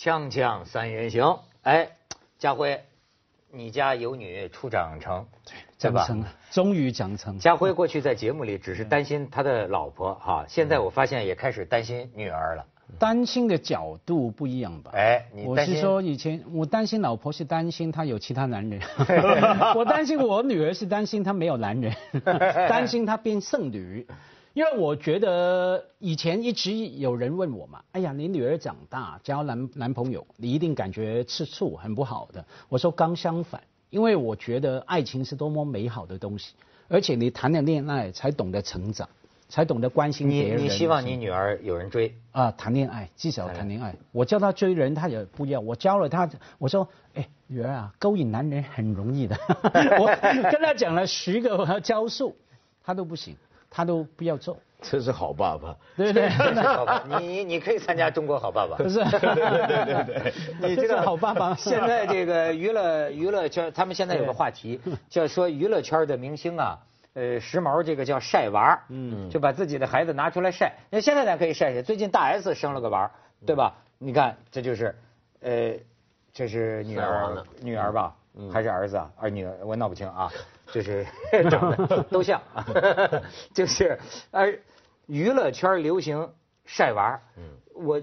锵锵三人行，哎，家辉，你家有女初长成，对吧？长成了，终于长成。家辉过去在节目里只是担心他的老婆哈，现在我发现也开始担心女儿了。担心的角度不一样吧？哎，你我是说以前我担心老婆是担心她有其他男人，我担心我女儿是担心她没有男人，担心她变剩女。因为我觉得以前一直有人问我嘛，哎呀，你女儿长大交男男朋友，你一定感觉吃醋，很不好的。我说刚相反，因为我觉得爱情是多么美好的东西，而且你谈了恋爱才懂得成长，才懂得关心别人。你希望你女儿有人追，啊，谈恋爱至少谈恋爱。我叫她追人，她也不要。我教了她，我说，哎，女儿啊，勾引男人很容易的。我跟她讲了十个招数，她都不行，他都不要做，这是好爸爸。对不对？好爸？你你你可以参加中国好爸爸。不 是，对对对对你 这个好爸爸 现在这个娱乐娱乐圈，他们现在有个话题，叫说娱乐圈的明星啊，呃，时髦这个叫晒娃嗯就把自己的孩子拿出来晒。那现在咱可以晒晒？最近大 S 生了个娃，对吧？你看，这就是，呃，这是女儿女儿吧，还是儿子啊？儿女儿我闹不清啊，就是 长得 都像，就是而娱乐圈流行晒娃嗯。我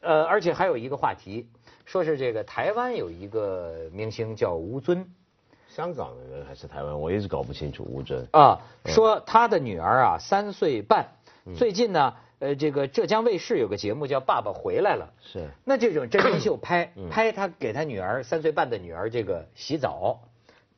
呃，而且还有一个话题，说是这个台湾有一个明星叫吴尊。香港的人还是台湾，我一直搞不清楚吴尊。啊，说他的女儿啊三岁半，最近呢，呃，这个浙江卫视有个节目叫《爸爸回来了》，是。那这种真人秀 拍嗯拍他给他女儿三岁半的女儿这个洗澡，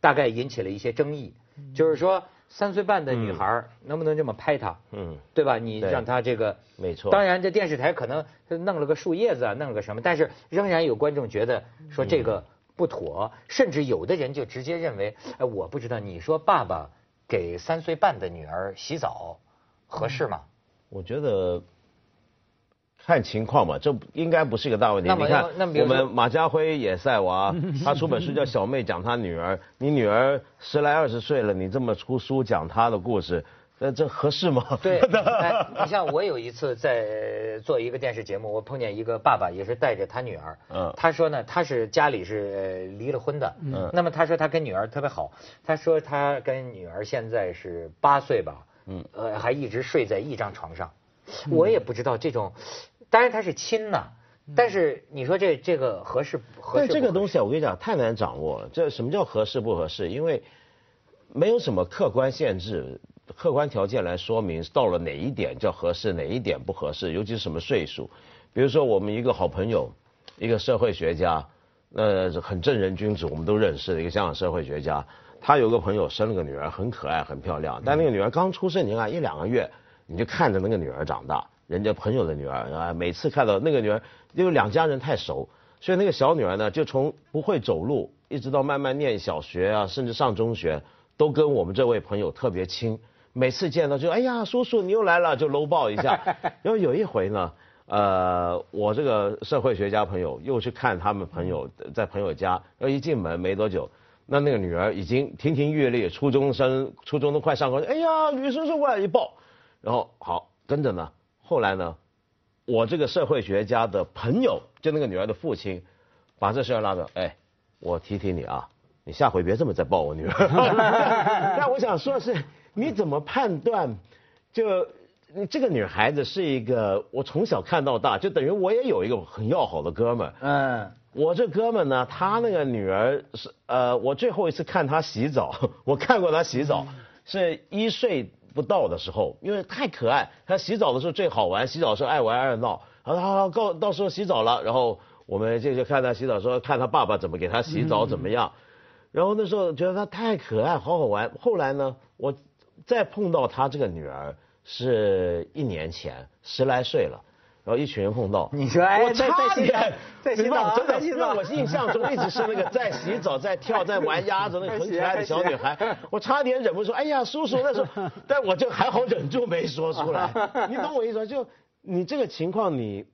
大概引起了一些争议，就是说三岁半的女孩能不能这么拍她，嗯，对吧？你让她这个。没错。当然，这电视台可能弄了个树叶子啊，弄了个什么，但是仍然有观众觉得说这个不妥，甚至有的人就直接认为，哎，我不知道，你说爸爸给三岁半的女儿洗澡合适吗？我觉得看情况吧，这应该不是一个大问题。那你看我们马家辉也晒娃，他出本书叫《小妹讲她女儿》，你女儿十来二十岁了，你这么出书讲她的故事，那这合适吗？对，哎，你像我有一次在做一个电视节目，我碰见一个爸爸也是带着他女儿，嗯。他说呢，他是家里是呃离了婚的，嗯。那么他说他跟女儿特别好，他说他跟女儿现在是八岁吧，嗯。呃，还一直睡在一张床上，我也不知道这种，当然他是亲呐，但是你说这这个合适不合适？但这个东西啊，我跟你讲，太难掌握了。这什么叫合适不合适？因为没有什么客观限制、客观条件来说明到了哪一点叫合适，哪一点不合适，尤其是什么岁数。比如说，我们一个好朋友，一个社会学家，那很正人君子，我们都认识的一个香港社会学家。他有个朋友生了个女儿，很可爱、很漂亮，但那个女儿刚出生，你看一两个月，你就看着那个女儿长大。人家朋友的女儿啊，每次看到那个女儿，因为两家人太熟，所以那个小女儿呢，就从不会走路，一直到慢慢念小学啊，甚至上中学，都跟我们这位朋友特别亲。每次见到就哎呀，叔叔你又来了，就搂抱一下。然后有一回呢，呃，我这个社会学家朋友又去看他们朋友在朋友家，然后一进门没多久，那那个女儿已经亭亭玉立，初中生，初中都快上高，哎呀，女叔叔过来一抱，然后好跟着呢，后来呢，我这个社会学家的朋友，就那个女儿的父亲，把这事儿拉着，哎，我提提你啊，你下回别这么再抱我女儿。但我想说的是，你怎么判断？就你这个女孩子是一个，我从小看到大，就等于我也有一个很要好的哥们儿。嗯，我这哥们呢，他那个女儿是呃，我最后一次看他洗澡，我看过他洗澡，是一岁不到的时候，因为太可爱。他洗澡的时候最好玩，洗澡的时候爱玩爱闹。好，好，好，到到时候洗澡了，然后我们就就看他洗澡，说看他爸爸怎么给他洗澡怎么样。然后那时候觉得他太可爱，好好玩。后来呢，我再碰到他这个女儿是一年前，十来岁了。然后一群人碰到，你说哎我在差在洗澡点，在洗澡啊真的在洗澡让我印象中一直是那个在洗澡、在跳、在玩鸭子那个很可爱的小女孩，我差点忍不住：“哎呀，叔叔那时候。”但我就还好忍住没说出来。你懂我意思吗？就你这个情况，你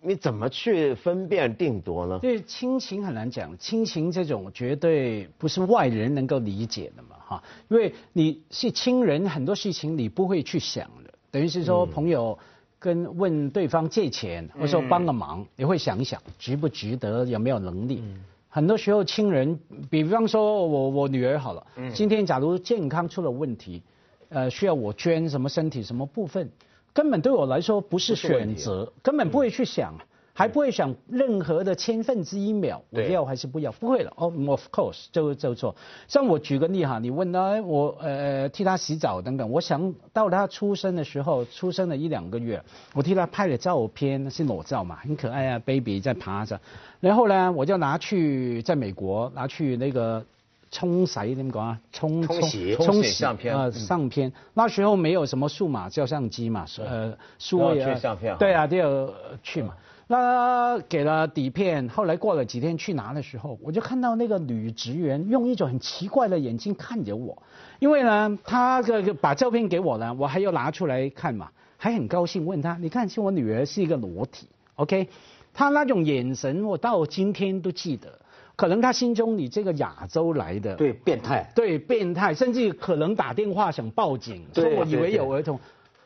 你怎么去分辨定夺呢？对亲情很难讲，亲情这种绝对不是外人能够理解的嘛，哈，因为你是亲人，很多事情你不会去想的，等于是说朋友跟问对方借钱，或者说帮个忙，你会想一想值不值得，有没有能力。很多时候亲人，比方说我我女儿好了，今天假如健康出了问题，呃，需要我捐什么身体什么部分，根本对我来说不是选择，根本不会去想。还不会想任何的千分之一秒，我要还是不要？不会了哦，of course，就就错。像我举个例哈，你问他，我呃替他洗澡等等，我想到他出生的时候，出生了一两个月，我替他拍了照片，是裸照嘛，很可爱啊，baby 在趴着。然后呢，我就拿去在美国拿去那个冲洗怎么讲啊？冲冲洗冲洗相片啊，相片。那时候没有什么数码照相机嘛，呃，数位相片。对啊，就要去嘛。那给了底片，后来过了几天去拿的时候，我就看到那个女职员用一种很奇怪的眼睛看着我，因为呢，她这个把照片给我了，我还要拿出来看嘛，还很高兴问她，你看，是我女儿是一个裸体，OK？她那种眼神我到今天都记得，可能她心中你这个亚洲来的，对，变态，对，变态，甚至可能打电话想报警，说我以为有儿童，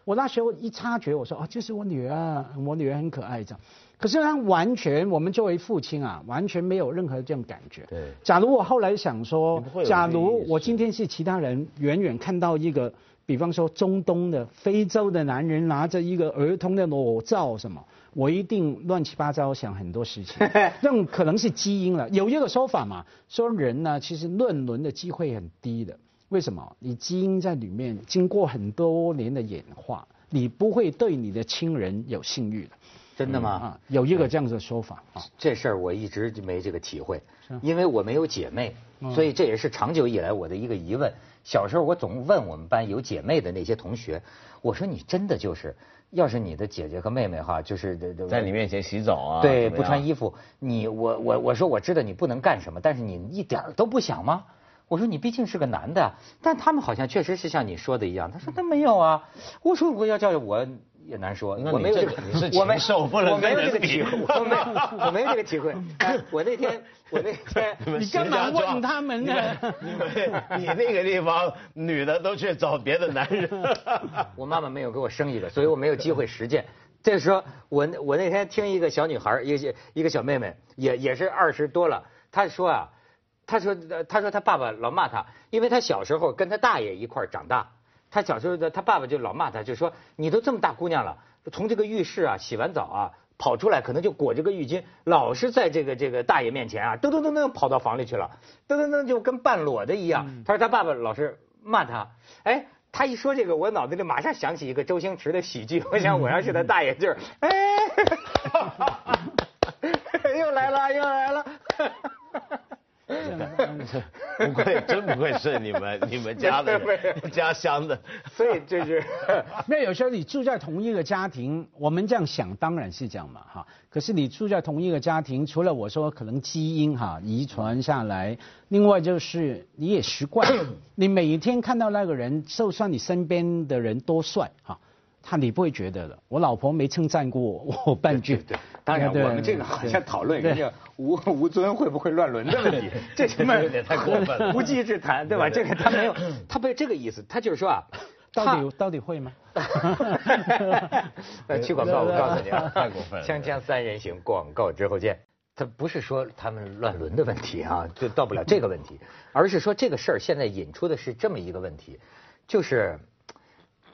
我那时候一察觉，我说啊，就是我女儿，我女儿很可爱这样。可是他完全，我们作为父亲啊，完全没有任何这种感觉。对。假如我后来想说，假如我今天是其他人，远远看到一个，比方说中东的、非洲的男人拿着一个儿童的裸照什么，我一定乱七八糟想很多事情。那种可能是基因了。有一个说法嘛，说人呢其实论伦的机会很低的。为什么？你基因在里面经过很多年的演化，你不会对你的亲人有性欲的。真的吗？啊，有一个这样的说法啊。这事儿我一直就没这个体会，因为我没有姐妹，所以这也是长久以来我的一个疑问。小时候我总问我们班有姐妹的那些同学，我说你真的就是，要是你的姐姐和妹妹哈，就是在你面前洗澡啊，对，不穿衣服，你我我我说我知道你不能干什么，但是你一点都不想吗？我说你毕竟是个男的，但他们好像确实是像你说的一样。他说他没有啊。我说我要叫我。也难说，我没有这个，我没受不了，我没有这个体会，我没，我没有这个体会。我那天，我那天，你干嘛问他们呢？你那个地方女的都去找别的男人。我妈妈没有给我生一个，所以我没有机会实践。这时候，我我那天听一个小女孩，一个一个小妹妹，也也是二十多了，她说啊，她说他说他爸爸老骂他，因为他小时候跟他大爷一块长大。他小时候的他爸爸就老骂他，就说你都这么大姑娘了，从这个浴室啊洗完澡啊跑出来，可能就裹着个浴巾，老是在这个这个大爷面前啊噔噔噔噔跑到房里去了，噔噔噔就跟半裸的一样。他说他爸爸老是骂他，哎，他一说这个，我脑子里马上想起一个周星驰的喜剧，我想我要是他大爷劲儿，哎，又来了又来了。不愧真不愧是你们你们家的 家乡的，所以就是，没有时候你住在同一个家庭，我们这样想当然是这样嘛哈。可是你住在同一个家庭，除了我说可能基因哈遗传下来，另外就是你也习惯，你每一天看到那个人，就算你身边的人多帅哈。他你不会觉得的，我老婆没称赞过我 半句。对，当然我们这个好像讨论人家吴吴尊会不会乱伦的问题，这 他妈有点太过分了，无稽之谈，对吧？这个他没有，他不是这个意思，他就是说啊，到底到底会吗？那去广告，我告诉你啊，太过分了。锵锵三人行，广告之后见。他不是说他们乱伦的问题啊，就到不了这个问题，而是说这个事儿现在引出的是这么一个问题，就是。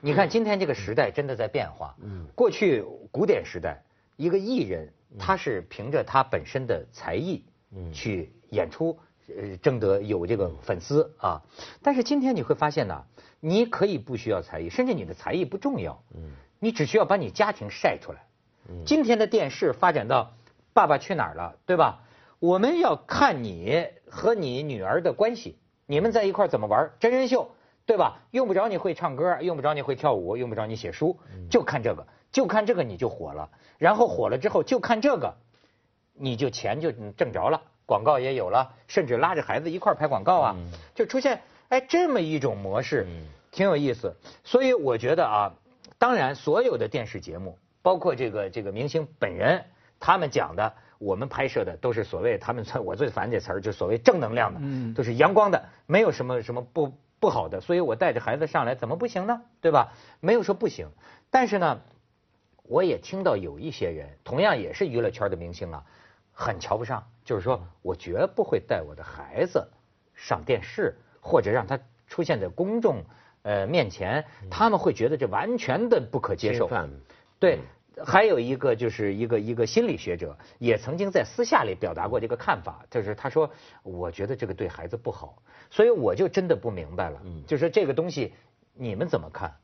你看，今天这个时代真的在变化。嗯，过去古典时代，一个艺人他是凭着他本身的才艺，嗯，去演出，呃，争得有这个粉丝啊。但是今天你会发现呢，你可以不需要才艺，甚至你的才艺不重要。嗯，你只需要把你家庭晒出来。嗯，今天的电视发展到《爸爸去哪儿了》，对吧？我们要看你和你女儿的关系，你们在一块怎么玩真人秀。对吧？用不着你会唱歌，用不着你会跳舞，用不着你写书，就看这个，就看这个你就火了。然后火了之后就看这个，你就钱就挣着了，广告也有了，甚至拉着孩子一块拍广告啊，就出现哎这么一种模式，挺有意思。所以我觉得啊，当然所有的电视节目，包括这个这个明星本人，他们讲的，我们拍摄的都是所谓他们我最烦这词儿，就所谓正能量的，都是阳光的，没有什么什么不。不好的，所以我带着孩子上来，怎么不行呢？对吧？没有说不行，但是呢，我也听到有一些人，同样也是娱乐圈的明星啊，很瞧不上，就是说我绝不会带我的孩子上电视，或者让他出现在公众呃面前，他们会觉得这完全的不可接受。对，还有一个就是一个一个心理学者也曾经在私下里表达过这个看法，就是他说，我觉得这个对孩子不好，所以我就真的不明白了，就是这个东西你们怎么看？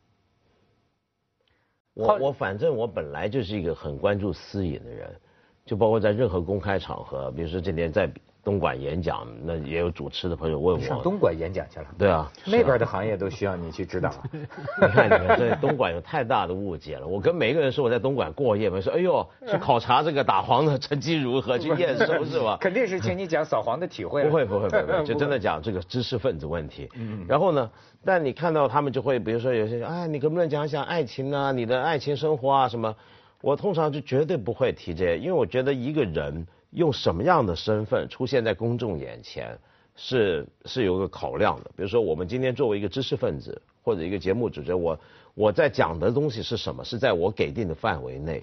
我我反正我本来就是一个很关注私隐的人，就包括在任何公开场合，比如说今天在东莞演讲，那也有主持的朋友问我上东莞演讲去了。对啊，那边的行业都需要你去指导。你看，你看，对东莞有太大的误解了。我跟每一个人说我在东莞过夜，我说哎呦，去考察这个打黄的成绩如何，去验收是吧？肯定是请你讲扫黄的体会。不会不会不会，就真的讲这个知识分子问题。嗯。然后呢？但你看到他们就会，比如说有些人，哎，你能不能讲讲爱情啊？你的爱情生活啊什么？我通常就绝对不会提这些，因为我觉得一个人用什么样的身份出现在公众眼前，是是有个考量的。比如说我们今天作为一个知识分子或者一个节目主持人，我我在讲的东西是什么？是在我给定的范围内，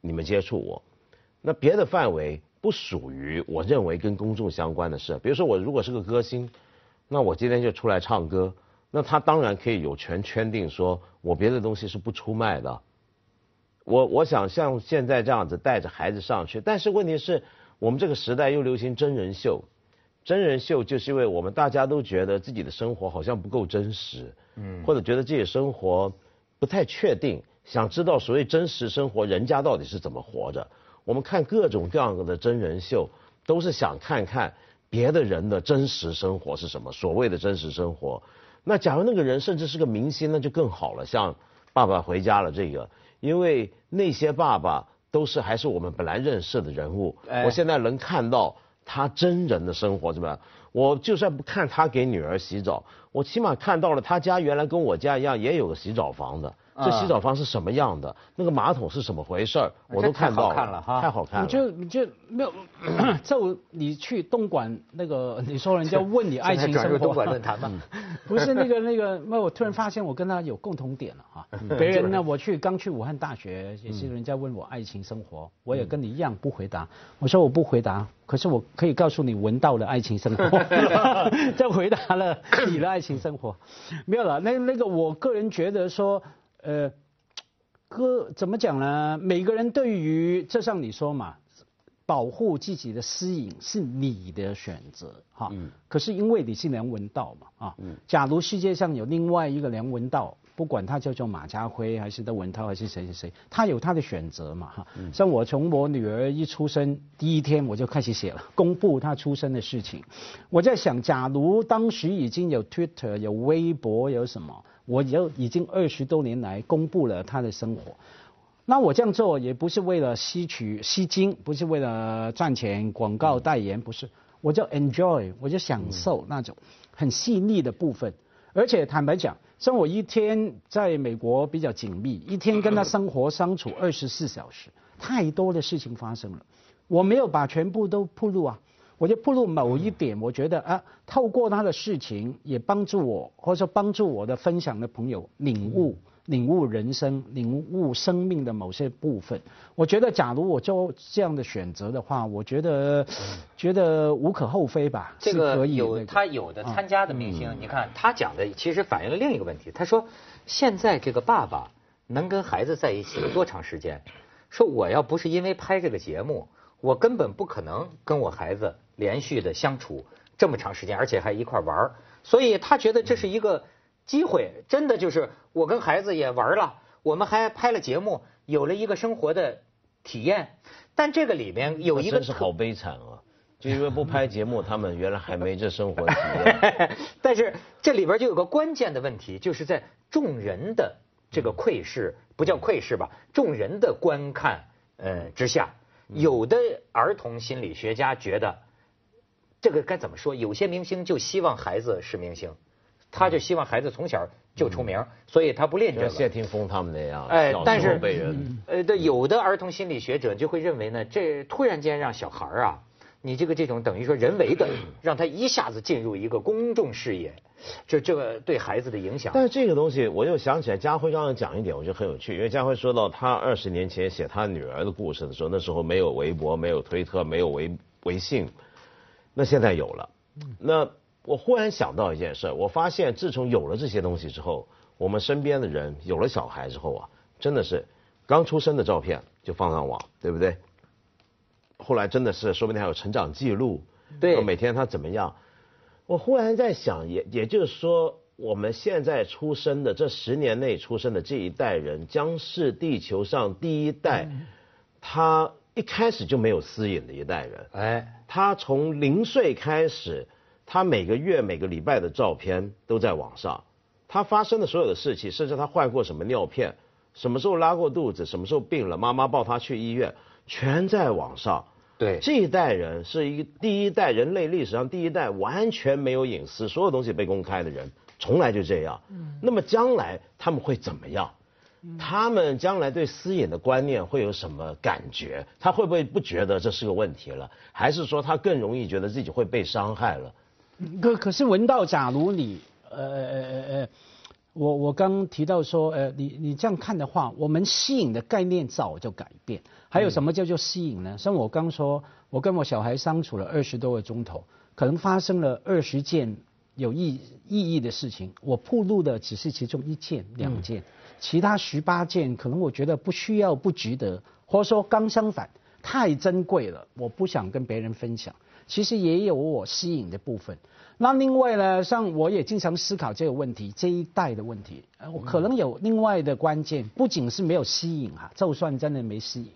你们接触我，那别的范围不属于我认为跟公众相关的事。比如说我如果是个歌星，那我今天就出来唱歌。那他当然可以有权圈定，说我别的东西是不出卖的。我我想像现在这样子带着孩子上去，但是问题是我们这个时代又流行真人秀，真人秀就是因为我们大家都觉得自己的生活好像不够真实，嗯，或者觉得自己生活不太确定，想知道所谓真实生活人家到底是怎么活着。我们看各种各样的真人秀，都是想看看别的人的真实生活是什么，所谓的真实生活。那假如那个人甚至是个明星，那就更好了。像《爸爸回家了》这个，因为那些爸爸都是还是我们本来认识的人物，我现在能看到他真人的生活，怎么样？我就算不看他给女儿洗澡，我起码看到了他家原来跟我家一样，也有个洗澡房的。这洗澡房是什么样的？那个马桶是什么回事儿？我都看到了，太好看了。你就你就没有，就你去东莞那个，你说人家问你 爱情生活。东莞论坛吗？不是那个那个，那我突然发现我跟他有共同点了哈。别人呢，我去刚去武汉大学，也是人家问我爱情生活，我也跟你一样不回答。我说我不回答，可是我可以告诉你闻到了爱情生活。再回答了你的爱情生活，没有了。那那个我个人觉得说。呃，哥怎么讲呢？每个人对于这像你说嘛，保护自己的私隐是你的选择哈。嗯。可是因为你是梁文道嘛啊。嗯。假如世界上有另外一个梁文道，不管他叫做马家辉还是窦文涛还是谁谁谁，他有他的选择嘛哈。嗯。像我从我女儿一出生第一天我就开始写了，公布她出生的事情。我在想，假如当时已经有 Twitter 有微博有什么？我就已经二十多年来公布了他的生活，那我这样做也不是为了吸取吸金，不是为了赚钱广告代言，不是，我就 enjoy，我就享受那种很细腻的部分。而且坦白讲，像我一天在美国比较紧密，一天跟他生活相处二十四小时，太多的事情发生了，我没有把全部都铺路啊。我就步入某一点，我觉得啊，透过他的事情，也帮助我，或者说帮助我的分享的朋友领悟、领悟人生、领悟生命的某些部分。我觉得，假如我做这样的选择的话，我觉得觉得无可厚非吧。这个有他有的参加的明星，你看他讲的其实反映了另一个问题。他说，现在这个爸爸能跟孩子在一起多长时间？说我要不是因为拍这个节目。我根本不可能跟我孩子连续的相处这么长时间，而且还一块玩所以他觉得这是一个机会，真的就是我跟孩子也玩了，我们还拍了节目，有了一个生活的体验。但这个里面有一个真是好悲惨啊！就因为不拍节目，他们原来还没这生活体验。但是这里边就有个关键的问题，就是在众人的这个窥视，不叫窥视吧，众人的观看呃之下。有的儿童心理学家觉得，这个该怎么说？有些明星就希望孩子是明星，他就希望孩子从小就出名，所以他不练这个。谢霆锋他们那样，哎，但是有的儿童心理学者就会认为呢，这突然间让小孩啊，你这个这种等于说人为的让他一下子进入一个公众视野，这这个对孩子的影响。但是这个东西，我又想起来，家辉刚刚讲一点，我觉得很有趣，因为家辉说到他二十年前写他女儿的故事的时候，那时候没有微博，没有推特，没有微微信，那现在有了。那我忽然想到一件事，我发现自从有了这些东西之后，我们身边的人有了小孩之后啊，真的是刚出生的照片就放上网，对不对？后来真的是说不定还有成长记录，对，每天他怎么样？我忽然在想，也也就是说，我们现在出生的这十年内出生的这一代人，将是地球上第一代，他一开始就没有私隐的一代人。哎，他从零岁开始，他每个月每个礼拜的照片都在网上，他发生的所有的事情，甚至他换过什么尿片，什么时候拉过肚子，什么时候病了，妈妈抱他去医院。全在网上，对这一代人是一个第一代人类历史上第一代完全没有隐私，所有东西被公开的人，从来就这样。嗯，那么将来他们会怎么样？他们将来对私隐的观念会有什么感觉？他会不会不觉得这是个问题了？还是说他更容易觉得自己会被伤害了？可可是文道，假如你呃呃呃呃。我我刚提到说，呃，你你这样看的话，我们吸引的概念早就改变。还有什么叫做吸引呢？像我刚说，我跟我小孩相处了二十多个钟头，可能发生了二十件有意意义的事情，我铺路的只是其中一件、两件，其他十八件可能我觉得不需要、不值得，或者说刚相反，太珍贵了，我不想跟别人分享。其实也有我吸引的部分。那另外呢，像我也经常思考这个问题，这一代的问题，我可能有另外的关键，不仅是没有吸引哈，就算真的没吸引，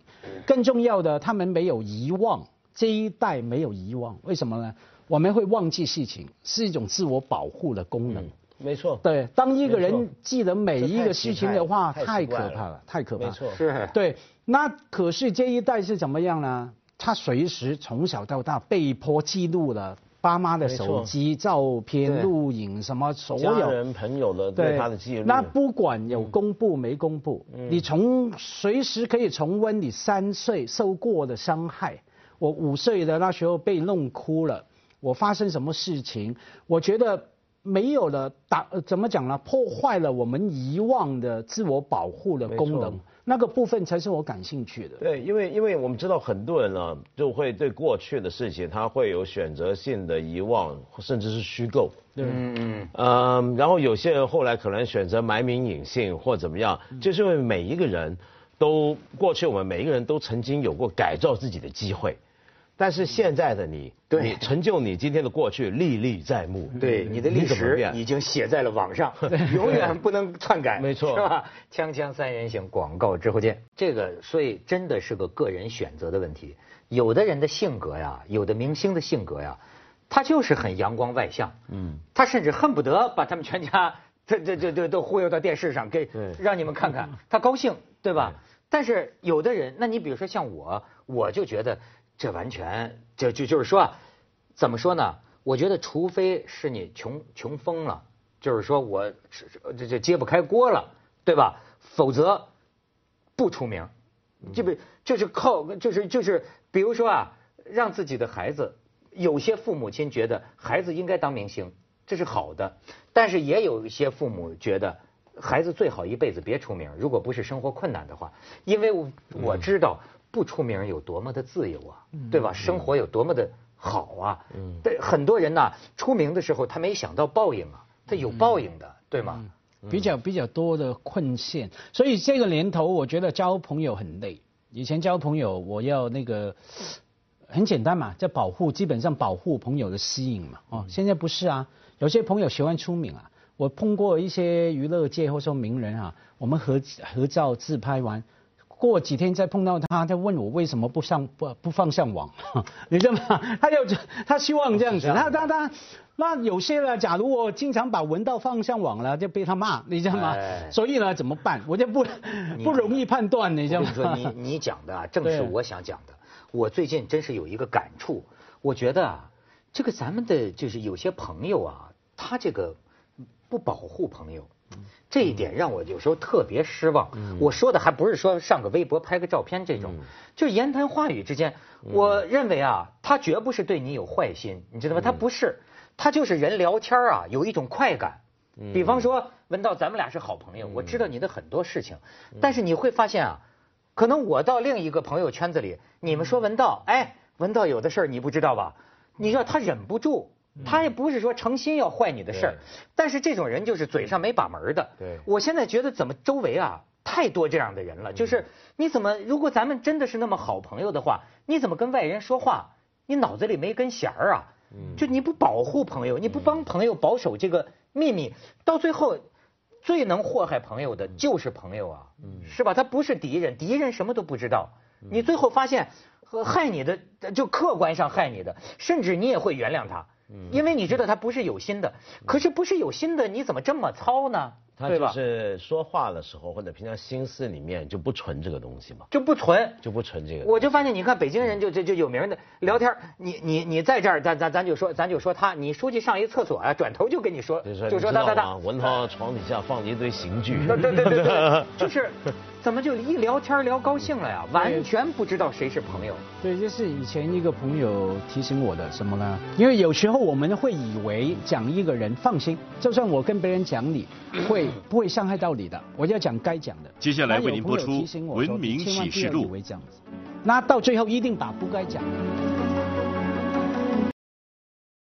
更重要的，他们没有遗忘，这一代没有遗忘，为什么呢？我们会忘记事情，是一种自我保护的功能。没错。对，当一个人记得每一个事情的话，太可怕了，太可怕。没错。是。对，那可是这一代是怎么样呢？他随时从小到大被迫记录了。爸妈的手机照片、录影什么，所有家人朋友的对他的记录。那不管有公布没公布，你从随时可以重温你三岁受过的伤害。我五岁的那时候被弄哭了，我发生什么事情？我觉得没有了打怎么讲呢？破坏了我们遗忘的自我保护的功能。那个部分才是我感兴趣的。对，因为因为我们知道很多人呢，就会对过去的事情，他会有选择性的遗忘，甚至是虚构。嗯嗯嗯。然后有些人后来可能选择埋名隐姓或怎么样，就是因为每一个人都过去，我们每一个人都曾经有过改造自己的机会。但是现在的你，对，成就你今天的过去历历在目。对，你的历史已经写在了网上，永远不能篡改。没错，是吧？锵锵三人行，广告之后见。这个，所以真的是个个人选择的问题。有的人的性格呀，有的明星的性格呀，他就是很阳光外向。嗯。他甚至恨不得把他们全家，这这这这都忽悠到电视上，给让你们看看，他高兴，对吧？但是有的人，那你比如说像我，我就觉得。这完全就就就是说，怎么说呢？我觉得，除非是你穷穷疯了，就是说我这这揭不开锅了，对吧？否则不出名，这不就是靠就是就是，比如说啊，让自己的孩子，有些父母亲觉得孩子应该当明星，这是好的，但是也有一些父母觉得孩子最好一辈子别出名，如果不是生活困难的话，因为我知道。不出名有多么的自由啊，对吧？生活有多么的好啊！对很多人呐，出名的时候他没想到报应啊，他有报应的，对吗？比较比较多的困陷，所以这个年头我觉得交朋友很累。以前交朋友我要那个很简单嘛，叫保护，基本上保护朋友的吸引嘛。哦，现在不是啊，有些朋友喜欢出名啊。我碰过一些娱乐界或说名人啊，我们合合照自拍完。过几天再碰到他，他问我为什么不上不不放上网，你知道吗？他就他希望这样子，他他他，那有些呢，假如我经常把文道放上网了，就被他骂，你知道吗？所以呢，怎么办？我就不不容易判断，你知道吗？说你你讲的啊，正是我想讲的。我最近真是有一个感触，我觉得啊，这个咱们的就是有些朋友啊，他这个不保护朋友。这一点让我有时候特别失望。我说的还不是说上个微博拍个照片这种，就是言谈话语之间，我认为啊，他绝不是对你有坏心，你知道吗？他不是，他就是人聊天啊，有一种快感。比方说，文道，咱们俩是好朋友，我知道你的很多事情，但是你会发现啊，可能我到另一个朋友圈子里，你们说文道，哎，文道有的事儿你不知道吧？你知道他忍不住。他也不是说诚心要坏你的事儿，但是这种人就是嘴上没把门的。对，我现在觉得怎么周围啊太多这样的人了，就是你怎么如果咱们真的是那么好朋友的话，你怎么跟外人说话？你脑子里没根弦儿啊？就你不保护朋友，你不帮朋友保守这个秘密，到最后最能祸害朋友的就是朋友啊，是吧？他不是敌人，敌人什么都不知道，你最后发现害你的就客观上害你的，甚至你也会原谅他。因为你知道他不是有心的，可是不是有心的，你怎么这么糙呢？他就是说话的时候或者平常心思里面就不存这个东西嘛，就不存，就不存这个。我就发现，你看北京人就就就有名的聊天，你你你在这儿，咱咱咱就说，咱就说他，你出去上一厕所啊，转头就跟你说，就说他他他，文涛床底下放了一堆刑具，对对对对，就是怎么就一聊天聊高兴了呀？完全不知道谁是朋友。对，就是以前一个朋友提醒我的什么呢？因为有时候我们会以为讲一个人放心，就算我跟别人讲你会。不会伤害到你的，我要讲该讲的。接下来为您播出《文明启示录》。那到最后一定把不该讲的。